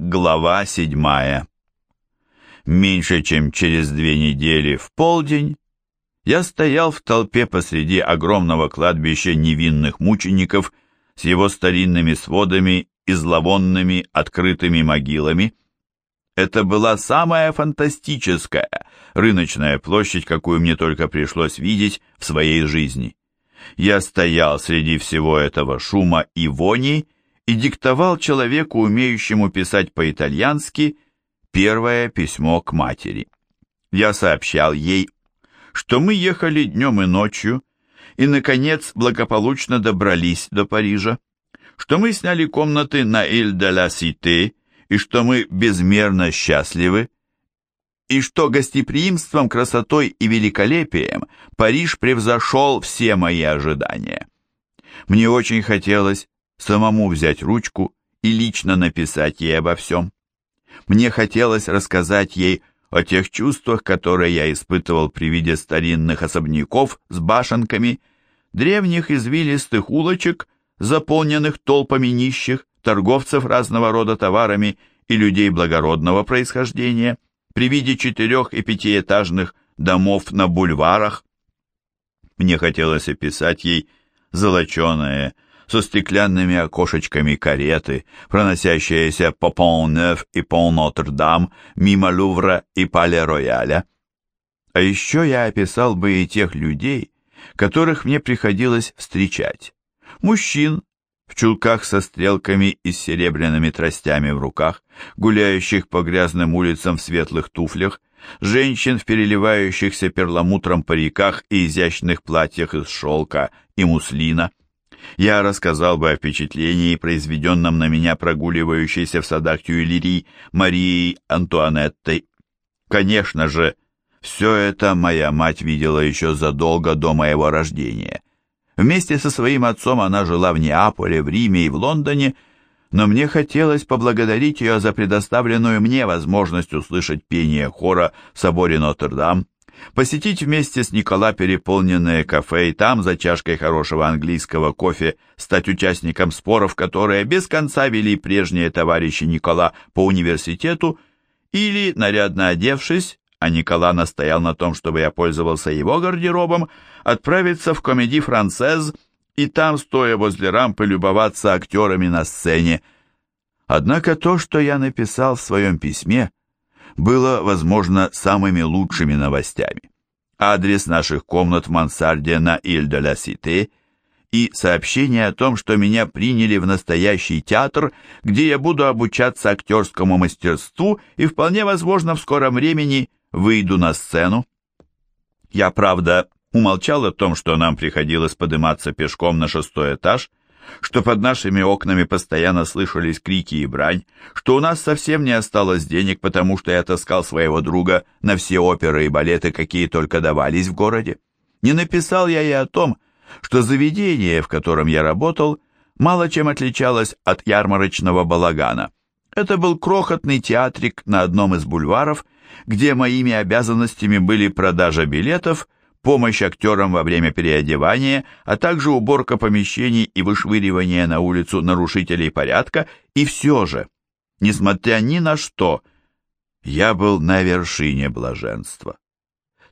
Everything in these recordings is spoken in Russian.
Глава седьмая. Меньше чем через две недели в полдень я стоял в толпе посреди огромного кладбища невинных мучеников с его старинными сводами и зловонными открытыми могилами. Это была самая фантастическая рыночная площадь, какую мне только пришлось видеть в своей жизни. Я стоял среди всего этого шума и вони и диктовал человеку, умеющему писать по-итальянски, первое письмо к матери. Я сообщал ей, что мы ехали днем и ночью, и, наконец, благополучно добрались до Парижа, что мы сняли комнаты на Иль-де-ла-Сите, и что мы безмерно счастливы, и что гостеприимством, красотой и великолепием Париж превзошел все мои ожидания. Мне очень хотелось самому взять ручку и лично написать ей обо всем. Мне хотелось рассказать ей о тех чувствах, которые я испытывал при виде старинных особняков с башенками, древних извилистых улочек, заполненных толпами нищих, торговцев разного рода товарами и людей благородного происхождения, при виде четырех- и пятиэтажных домов на бульварах. Мне хотелось описать ей золоченое, со стеклянными окошечками кареты, проносящиеся по Пон-Неф и Пон-Нотр-Дам, мимо Лувра и Пале-Рояля. А еще я описал бы и тех людей, которых мне приходилось встречать. Мужчин в чулках со стрелками и с серебряными тростями в руках, гуляющих по грязным улицам в светлых туфлях, женщин в переливающихся перламутром париках и изящных платьях из шелка и муслина. Я рассказал бы о впечатлении, произведенном на меня прогуливающейся в садах Тюильри Марией Антуанеттой. Конечно же, все это моя мать видела еще задолго до моего рождения. Вместе со своим отцом она жила в Неаполе, в Риме и в Лондоне, но мне хотелось поблагодарить ее за предоставленную мне возможность услышать пение хора в соборе Нотр-Дам, посетить вместе с Никола переполненное кафе и там за чашкой хорошего английского кофе стать участником споров, которые без конца вели прежние товарищи Никола по университету, или, нарядно одевшись, а Никола настоял на том, чтобы я пользовался его гардеробом, отправиться в комедий «Францез» и там, стоя возле рампы, любоваться актерами на сцене. Однако то, что я написал в своем письме, было, возможно, самыми лучшими новостями. Адрес наших комнат в мансарде на Иль-де-ла-Сите и сообщение о том, что меня приняли в настоящий театр, где я буду обучаться актерскому мастерству и вполне возможно в скором времени выйду на сцену. Я, правда, умолчал о том, что нам приходилось подниматься пешком на шестой этаж, что под нашими окнами постоянно слышались крики и брань, что у нас совсем не осталось денег, потому что я таскал своего друга на все оперы и балеты, какие только давались в городе. Не написал я и о том, что заведение, в котором я работал, мало чем отличалось от ярмарочного балагана. Это был крохотный театрик на одном из бульваров, где моими обязанностями были продажа билетов, помощь актерам во время переодевания, а также уборка помещений и вышвыривание на улицу нарушителей порядка, и все же, несмотря ни на что, я был на вершине блаженства.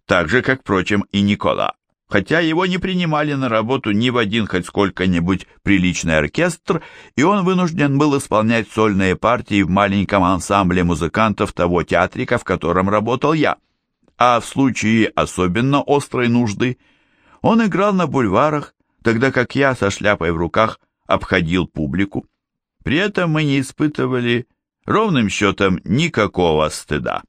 Так же, как, впрочем, и Никола, хотя его не принимали на работу ни в один хоть сколько-нибудь приличный оркестр, и он вынужден был исполнять сольные партии в маленьком ансамбле музыкантов того театрика, в котором работал я а в случае особенно острой нужды он играл на бульварах, тогда как я со шляпой в руках обходил публику. При этом мы не испытывали ровным счетом никакого стыда.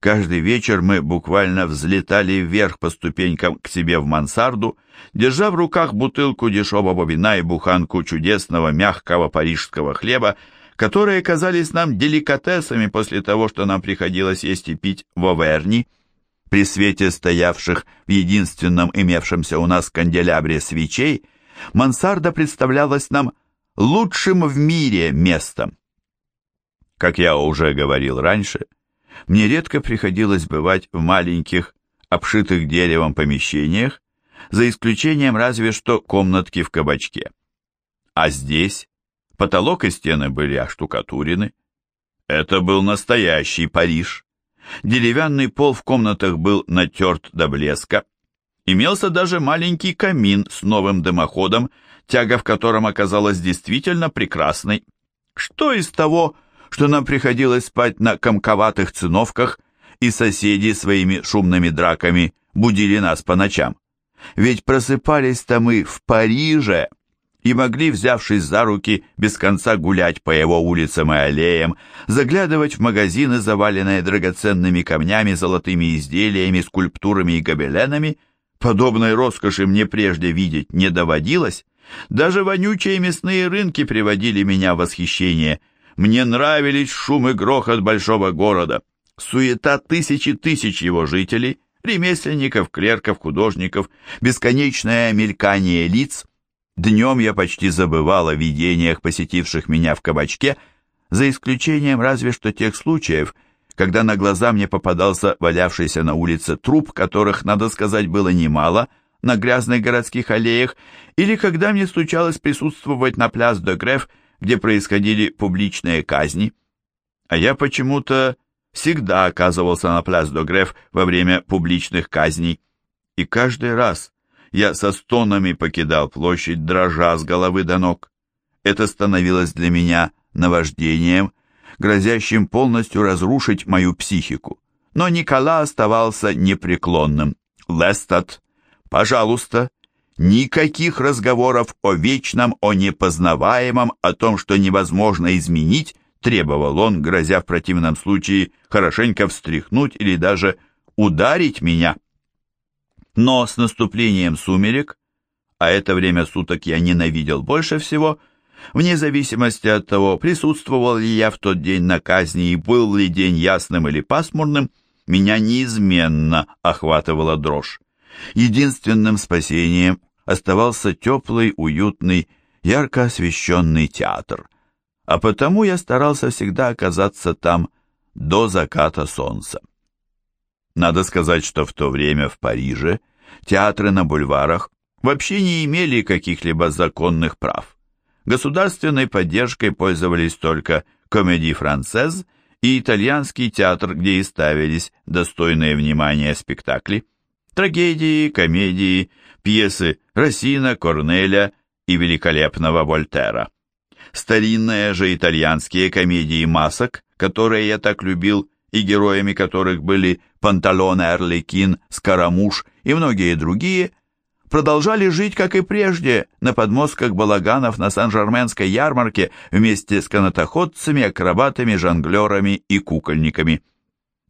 Каждый вечер мы буквально взлетали вверх по ступенькам к себе в мансарду, держа в руках бутылку дешевого вина и буханку чудесного мягкого парижского хлеба, которые казались нам деликатесами после того, что нам приходилось есть и пить в Оверни. При свете стоявших в единственном имевшемся у нас канделябре свечей, мансарда представлялась нам лучшим в мире местом. Как я уже говорил раньше, мне редко приходилось бывать в маленьких, обшитых деревом помещениях, за исключением разве что комнатки в кабачке. А здесь потолок и стены были оштукатурены, Это был настоящий Париж. Деревянный пол в комнатах был натерт до блеска. Имелся даже маленький камин с новым дымоходом, тяга в котором оказалась действительно прекрасной. Что из того, что нам приходилось спать на комковатых циновках, и соседи своими шумными драками будили нас по ночам? Ведь просыпались-то мы в Париже и могли, взявшись за руки, без конца гулять по его улицам и аллеям, заглядывать в магазины, заваленные драгоценными камнями, золотыми изделиями, скульптурами и гобеленами. Подобной роскоши мне прежде видеть не доводилось. Даже вонючие мясные рынки приводили меня в восхищение. Мне нравились шум и грохот большого города, суета тысячи тысяч его жителей, ремесленников, клерков, художников, бесконечное мелькание лиц. Днем я почти забывал о видениях, посетивших меня в кабачке, за исключением разве что тех случаев, когда на глаза мне попадался валявшийся на улице труп, которых, надо сказать, было немало, на грязных городских аллеях, или когда мне случалось присутствовать на пляс де Греф, где происходили публичные казни. А я почему-то всегда оказывался на пляс де Греф во время публичных казней. И каждый раз я со стонами покидал площадь, дрожа с головы до ног. Это становилось для меня наваждением, грозящим полностью разрушить мою психику. Но Никола оставался непреклонным. «Лестат, пожалуйста, никаких разговоров о вечном, о непознаваемом, о том, что невозможно изменить, требовал он, грозя в противном случае хорошенько встряхнуть или даже ударить меня. Но с наступлением сумерек, а это время суток я ненавидел больше всего, вне зависимости от того, присутствовал ли я в тот день на казни и был ли день ясным или пасмурным, меня неизменно охватывала дрожь. Единственным спасением оставался теплый, уютный, ярко освещенный театр, а потому я старался всегда оказаться там до заката солнца. Надо сказать, что в то время в Париже театры на бульварах вообще не имели каких-либо законных прав. Государственной поддержкой пользовались только комедий францез и итальянский театр, где и ставились достойные внимания спектакли, трагедии, комедии, пьесы Рассина, Корнеля и великолепного Вольтера. Старинные же итальянские комедии масок, которые я так любил, и героями которых были Панталоне Арлекин, Скоромуш и многие другие, продолжали жить, как и прежде, на подмостках балаганов на Сан-Жерменской ярмарке вместе с канатоходцами, акробатами, жонглерами и кукольниками.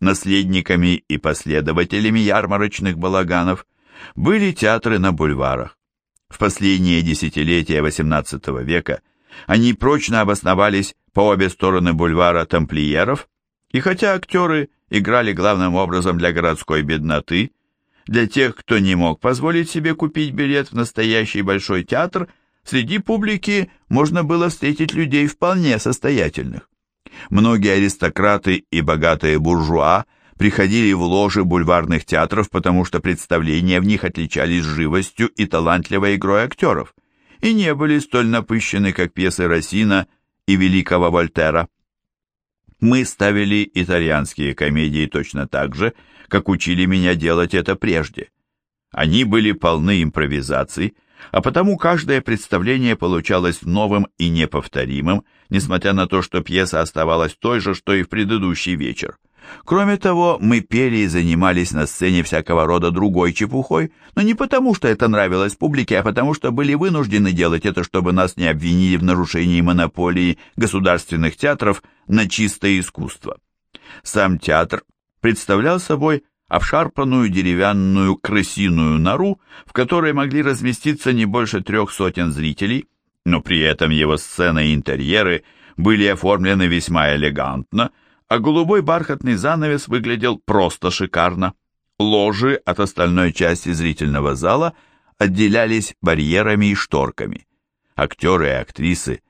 Наследниками и последователями ярмарочных балаганов были театры на бульварах. В последние десятилетия XVIII века – они прочно обосновались по обе стороны бульвара тамплиеров, и хотя актеры играли главным образом для городской бедноты, для тех, кто не мог позволить себе купить билет в настоящий большой театр, среди публики можно было встретить людей вполне состоятельных. Многие аристократы и богатые буржуа приходили в ложи бульварных театров, потому что представления в них отличались живостью и талантливой игрой актеров и не были столь напыщены, как пьесы Рассина и великого Вольтера. Мы ставили итальянские комедии точно так же, как учили меня делать это прежде. Они были полны импровизаций, а потому каждое представление получалось новым и неповторимым, несмотря на то, что пьеса оставалась той же, что и в предыдущий вечер. Кроме того, мы пели и занимались на сцене всякого рода другой чепухой, но не потому, что это нравилось публике, а потому, что были вынуждены делать это, чтобы нас не обвинили в нарушении монополии государственных театров на чистое искусство. Сам театр представлял собой обшарпанную деревянную крысиную нору, в которой могли разместиться не больше трех сотен зрителей, но при этом его сцены и интерьеры были оформлены весьма элегантно – а голубой бархатный занавес выглядел просто шикарно. Ложи от остальной части зрительного зала отделялись барьерами и шторками. Актеры и актрисы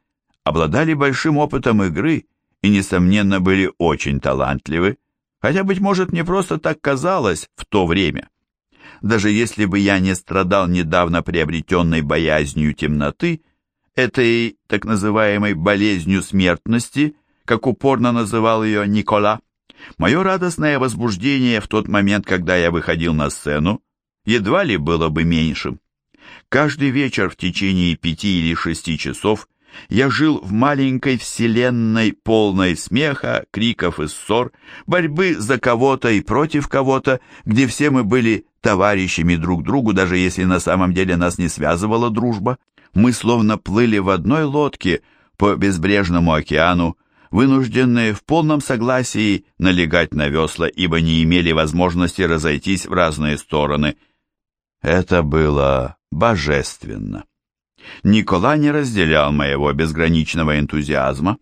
обладали большим опытом игры и, несомненно, были очень талантливы, хотя, быть может, мне просто так казалось в то время. Даже если бы я не страдал недавно приобретенной боязнью темноты, этой так называемой болезнью смертности – как упорно называл ее Никола, мое радостное возбуждение в тот момент, когда я выходил на сцену, едва ли было бы меньшим. Каждый вечер в течение пяти или шести часов я жил в маленькой вселенной, полной смеха, криков и ссор, борьбы за кого-то и против кого-то, где все мы были товарищами друг другу, даже если на самом деле нас не связывала дружба. Мы словно плыли в одной лодке по безбрежному океану, вынужденные в полном согласии налегать на весла, ибо не имели возможности разойтись в разные стороны. Это было божественно. Никола не разделял моего безграничного энтузиазма,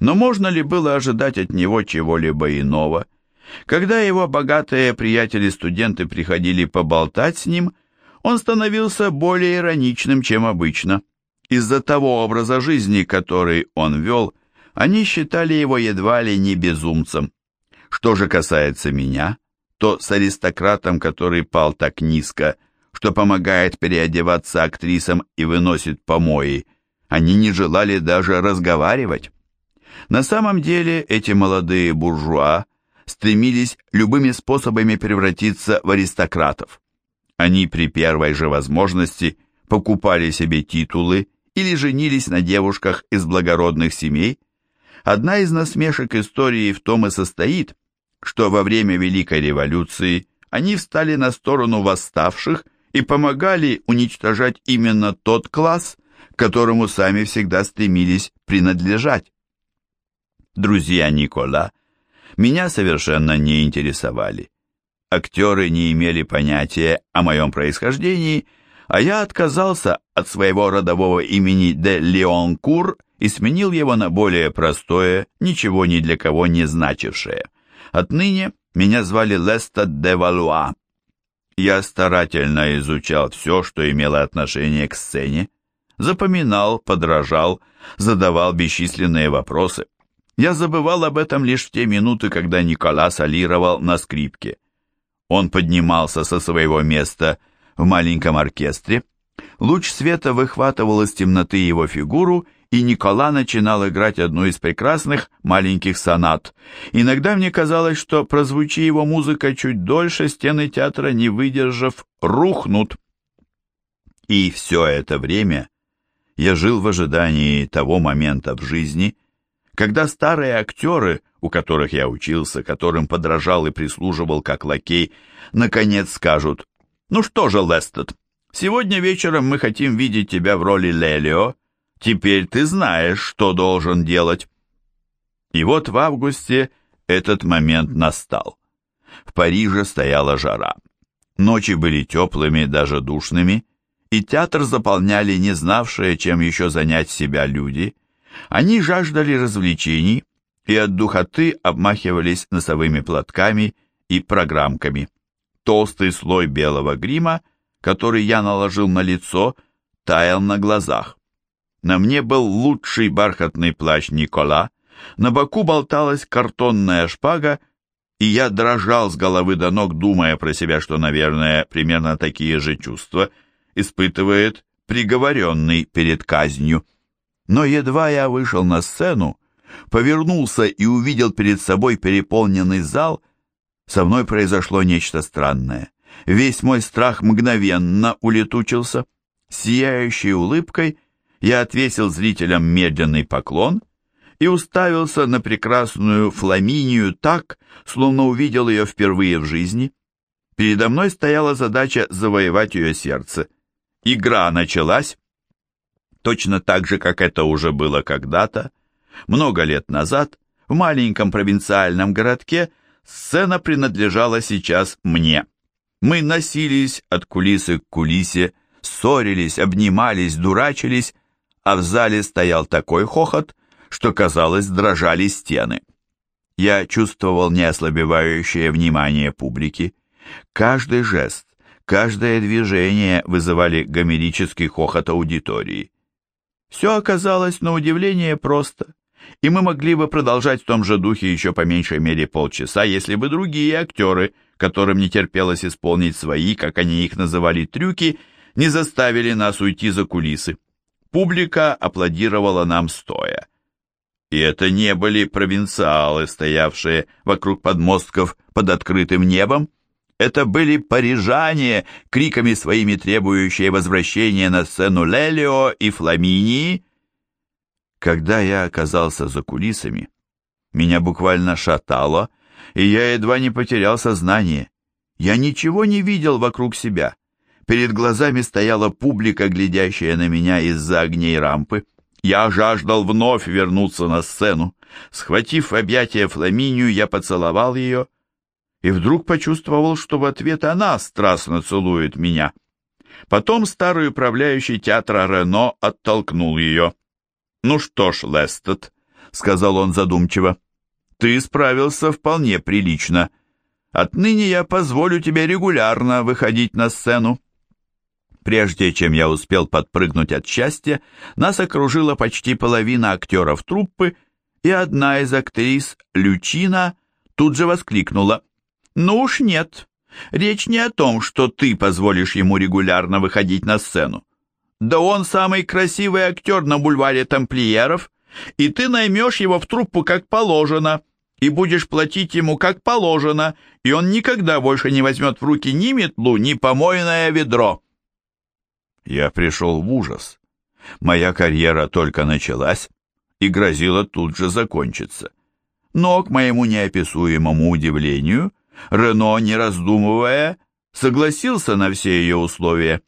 но можно ли было ожидать от него чего-либо иного? Когда его богатые приятели-студенты приходили поболтать с ним, он становился более ироничным, чем обычно. Из-за того образа жизни, который он вел, они считали его едва ли не безумцем. Что же касается меня, то с аристократом, который пал так низко, что помогает переодеваться актрисам и выносит помои, они не желали даже разговаривать. На самом деле эти молодые буржуа стремились любыми способами превратиться в аристократов. Они при первой же возможности покупали себе титулы или женились на девушках из благородных семей. Одна из насмешек истории в том и состоит, что во время Великой революции они встали на сторону восставших и помогали уничтожать именно тот класс, которому сами всегда стремились принадлежать. Друзья Никола меня совершенно не интересовали. Актеры не имели понятия о моем происхождении, а я отказался от своего родового имени де Леонкур и сменил его на более простое, ничего ни для кого не значившее. Отныне меня звали Лестад де Валуа, я старательно изучал все, что имело отношение к сцене, запоминал, подражал, задавал бесчисленные вопросы. Я забывал об этом лишь в те минуты, когда Николас солировал на скрипке. Он поднимался со своего места в маленьком оркестре, луч света выхватывал из темноты его фигуру и Никола начинал играть одну из прекрасных маленьких сонат. Иногда мне казалось, что прозвучи его музыка чуть дольше, стены театра, не выдержав, рухнут. И все это время я жил в ожидании того момента в жизни, когда старые актеры, у которых я учился, которым подражал и прислуживал как лакей, наконец скажут, «Ну что же, Лестед, сегодня вечером мы хотим видеть тебя в роли Лелио, Теперь ты знаешь, что должен делать. И вот в августе этот момент настал. В Париже стояла жара. Ночи были теплыми, даже душными, и театр заполняли не знавшие, чем еще занять себя люди. Они жаждали развлечений и от духоты обмахивались носовыми платками и программками. Толстый слой белого грима, который я наложил на лицо, таял на глазах. На мне был лучший бархатный плащ Никола, на боку болталась картонная шпага, и я дрожал с головы до ног, думая про себя, что, наверное, примерно такие же чувства испытывает приговоренный перед казнью. Но едва я вышел на сцену, повернулся и увидел перед собой переполненный зал, со мной произошло нечто странное. Весь мой страх мгновенно улетучился. Сияющей улыбкой – я отвесил зрителям медленный поклон и уставился на прекрасную Фламинию так, словно увидел ее впервые в жизни. Передо мной стояла задача завоевать ее сердце. Игра началась, точно так же, как это уже было когда-то. Много лет назад в маленьком провинциальном городке сцена принадлежала сейчас мне. Мы носились от кулисы к кулисе, ссорились, обнимались, дурачились, а в зале стоял такой хохот, что, казалось, дрожали стены. Я чувствовал неослабевающее внимание публики. Каждый жест, каждое движение вызывали гомерический хохот аудитории. Все оказалось на удивление просто, и мы могли бы продолжать в том же духе еще по меньшей мере полчаса, если бы другие актеры, которым не терпелось исполнить свои, как они их называли, трюки, не заставили нас уйти за кулисы. Публика аплодировала нам стоя. И это не были провинциалы, стоявшие вокруг подмостков под открытым небом. Это были парижане, криками своими требующие возвращения на сцену Лелио и Фламинии. Когда я оказался за кулисами, меня буквально шатало, и я едва не потерял сознание. Я ничего не видел вокруг себя. Перед глазами стояла публика, глядящая на меня из-за огней рампы. Я жаждал вновь вернуться на сцену. Схватив в объятия Фламинию, я поцеловал ее и вдруг почувствовал, что в ответ она страстно целует меня. Потом старый управляющий театра Рено оттолкнул ее. «Ну что ж, Лестед», — сказал он задумчиво, — «ты справился вполне прилично. Отныне я позволю тебе регулярно выходить на сцену». Прежде чем я успел подпрыгнуть от счастья, нас окружила почти половина актеров труппы, и одна из актрис, Лючина, тут же воскликнула. «Ну уж нет, речь не о том, что ты позволишь ему регулярно выходить на сцену. Да он самый красивый актер на бульваре тамплиеров, и ты наймешь его в труппу как положено, и будешь платить ему как положено, и он никогда больше не возьмет в руки ни метлу, ни помойное ведро». Я пришел в ужас. Моя карьера только началась и грозила тут же закончиться. Но, к моему неописуемому удивлению, Рено, не раздумывая, согласился на все ее условия.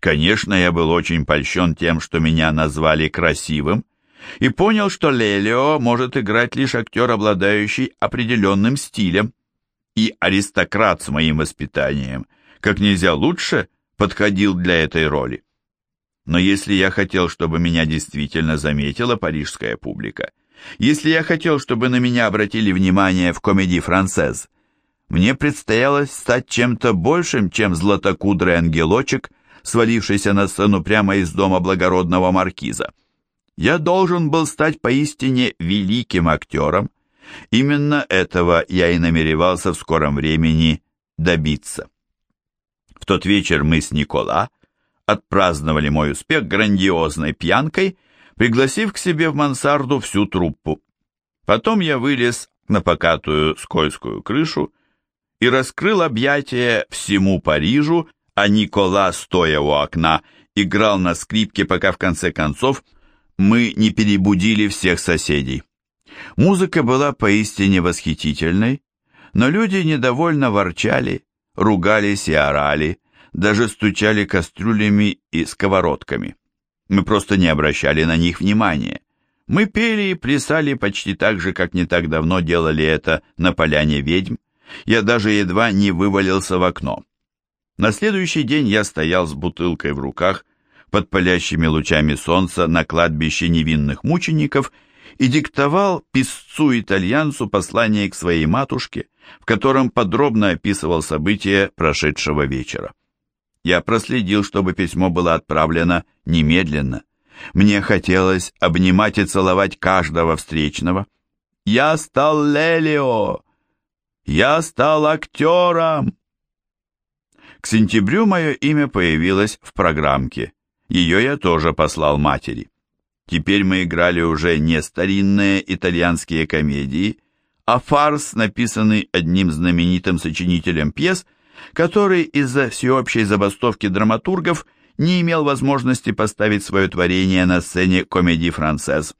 Конечно, я был очень польщен тем, что меня назвали красивым, и понял, что Лелио может играть лишь актер, обладающий определенным стилем. И аристократ с моим воспитанием, как нельзя лучше, подходил для этой роли. Но если я хотел, чтобы меня действительно заметила парижская публика, если я хотел, чтобы на меня обратили внимание в комедии «Францез», мне предстояло стать чем-то большим, чем златокудрый ангелочек, свалившийся на сцену прямо из дома благородного маркиза. Я должен был стать поистине великим актером. Именно этого я и намеревался в скором времени добиться. В тот вечер мы с Никола отпраздновали мой успех грандиозной пьянкой, пригласив к себе в мансарду всю труппу. Потом я вылез на покатую скользкую крышу и раскрыл объятия всему Парижу, а Никола, стоя у окна, играл на скрипке, пока в конце концов мы не перебудили всех соседей. Музыка была поистине восхитительной, но люди недовольно ворчали, ругались и орали, даже стучали кастрюлями и сковородками. Мы просто не обращали на них внимания. Мы пели и плясали почти так же, как не так давно делали это на поляне ведьм. Я даже едва не вывалился в окно. На следующий день я стоял с бутылкой в руках под палящими лучами солнца на кладбище невинных мучеников и диктовал писцу-итальянцу послание к своей матушке, в котором подробно описывал события прошедшего вечера. Я проследил, чтобы письмо было отправлено немедленно. Мне хотелось обнимать и целовать каждого встречного. «Я стал Лелио! Я стал актером!» К сентябрю мое имя появилось в программке. Ее я тоже послал матери. Теперь мы играли уже не старинные итальянские комедии, а фарс, написанный одним знаменитым сочинителем пьес, который из-за всеобщей забастовки драматургов не имел возможности поставить свое творение на сцене комедии «Францез».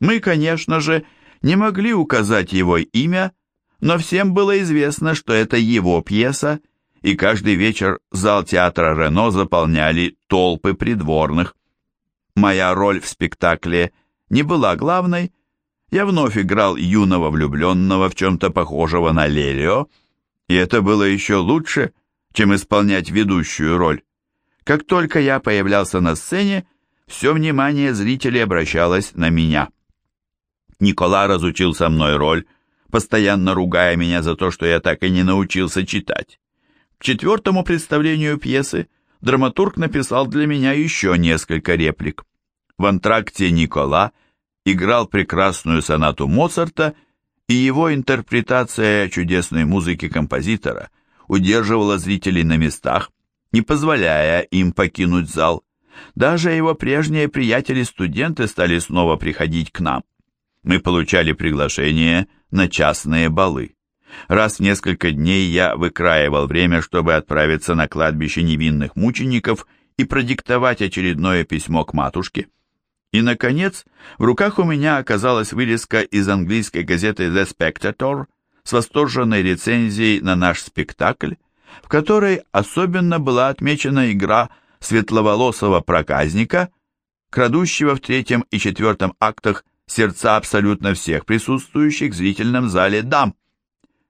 Мы, конечно же, не могли указать его имя, но всем было известно, что это его пьеса, и каждый вечер зал театра Рено заполняли толпы придворных. Моя роль в спектакле не была главной, я вновь играл юного влюбленного в чем-то похожего на Лелио, и это было еще лучше, чем исполнять ведущую роль. Как только я появлялся на сцене, все внимание зрителей обращалось на меня. Никола разучил со мной роль, постоянно ругая меня за то, что я так и не научился читать. К четвертому представлению пьесы драматург написал для меня еще несколько реплик. В антракте Никола играл прекрасную сонату Моцарта, и его интерпретация чудесной музыки композитора удерживала зрителей на местах, не позволяя им покинуть зал. Даже его прежние приятели-студенты стали снова приходить к нам. Мы получали приглашение на частные балы. Раз в несколько дней я выкраивал время, чтобы отправиться на кладбище невинных мучеников и продиктовать очередное письмо к матушке. И, наконец, в руках у меня оказалась вырезка из английской газеты The Spectator с восторженной рецензией на наш спектакль, в которой особенно была отмечена игра светловолосого проказника, крадущего в третьем и четвертом актах сердца абсолютно всех присутствующих в зрительном зале дам.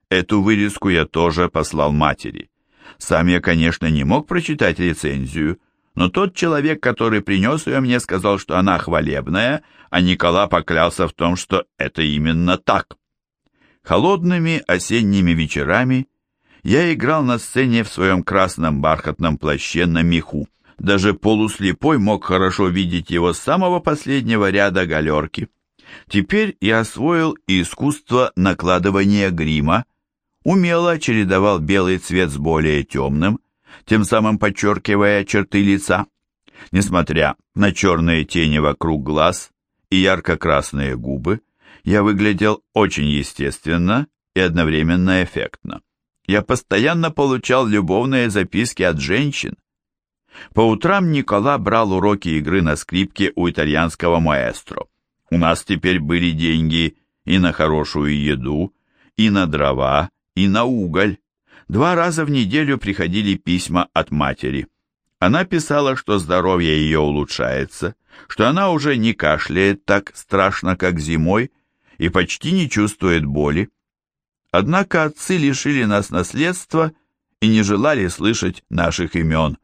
Эту вырезку я тоже послал матери. Сам я, конечно, не мог прочитать рецензию, но тот человек, который принес ее мне, сказал, что она хвалебная, а Никола поклялся в том, что это именно так. Холодными осенними вечерами я играл на сцене в своем красном бархатном плаще на меху. Даже полуслепой мог хорошо видеть его с самого последнего ряда галерки. Теперь я освоил искусство накладывания грима, умело чередовал белый цвет с более темным, тем самым подчеркивая черты лица. Несмотря на черные тени вокруг глаз и ярко-красные губы, я выглядел очень естественно и одновременно эффектно. Я постоянно получал любовные записки от женщин. По утрам Никола брал уроки игры на скрипке у итальянского маэстро. У нас теперь были деньги и на хорошую еду, и на дрова, и на уголь. Два раза в неделю приходили письма от матери. Она писала, что здоровье ее улучшается, что она уже не кашляет так страшно, как зимой, и почти не чувствует боли. Однако отцы лишили нас наследства и не желали слышать наших имен.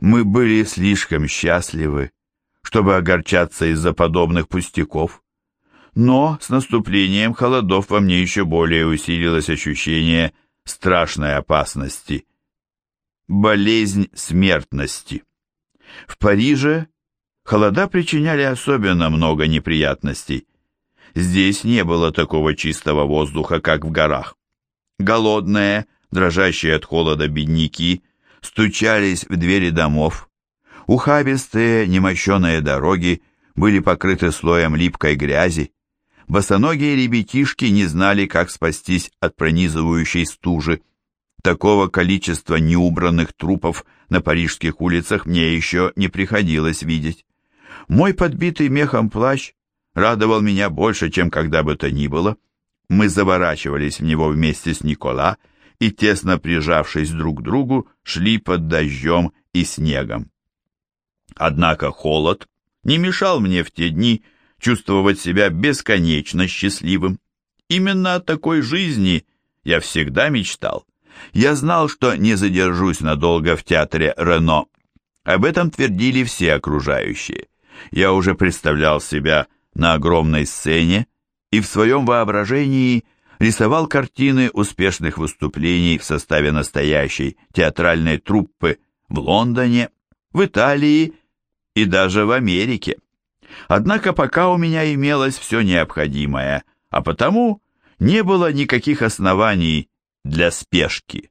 Мы были слишком счастливы, чтобы огорчаться из-за подобных пустяков. Но с наступлением холодов во мне еще более усилилось ощущение страшной опасности. Болезнь смертности. В Париже холода причиняли особенно много неприятностей. Здесь не было такого чистого воздуха, как в горах. Голодные, дрожащие от холода бедняки стучались в двери домов. Ухабистые, немощеные дороги были покрыты слоем липкой грязи. Босоногие ребятишки не знали, как спастись от пронизывающей стужи. Такого количества неубранных трупов на парижских улицах мне еще не приходилось видеть. Мой подбитый мехом плащ радовал меня больше, чем когда бы то ни было. Мы заворачивались в него вместе с Никола и, тесно прижавшись друг к другу, шли под дождем и снегом. Однако холод не мешал мне в те дни чувствовать себя бесконечно счастливым. Именно о такой жизни я всегда мечтал. Я знал, что не задержусь надолго в театре Рено. Об этом твердили все окружающие. Я уже представлял себя на огромной сцене и в своем воображении рисовал картины успешных выступлений в составе настоящей театральной труппы в Лондоне, в Италии и даже в Америке. Однако пока у меня имелось все необходимое, а потому не было никаких оснований для спешки.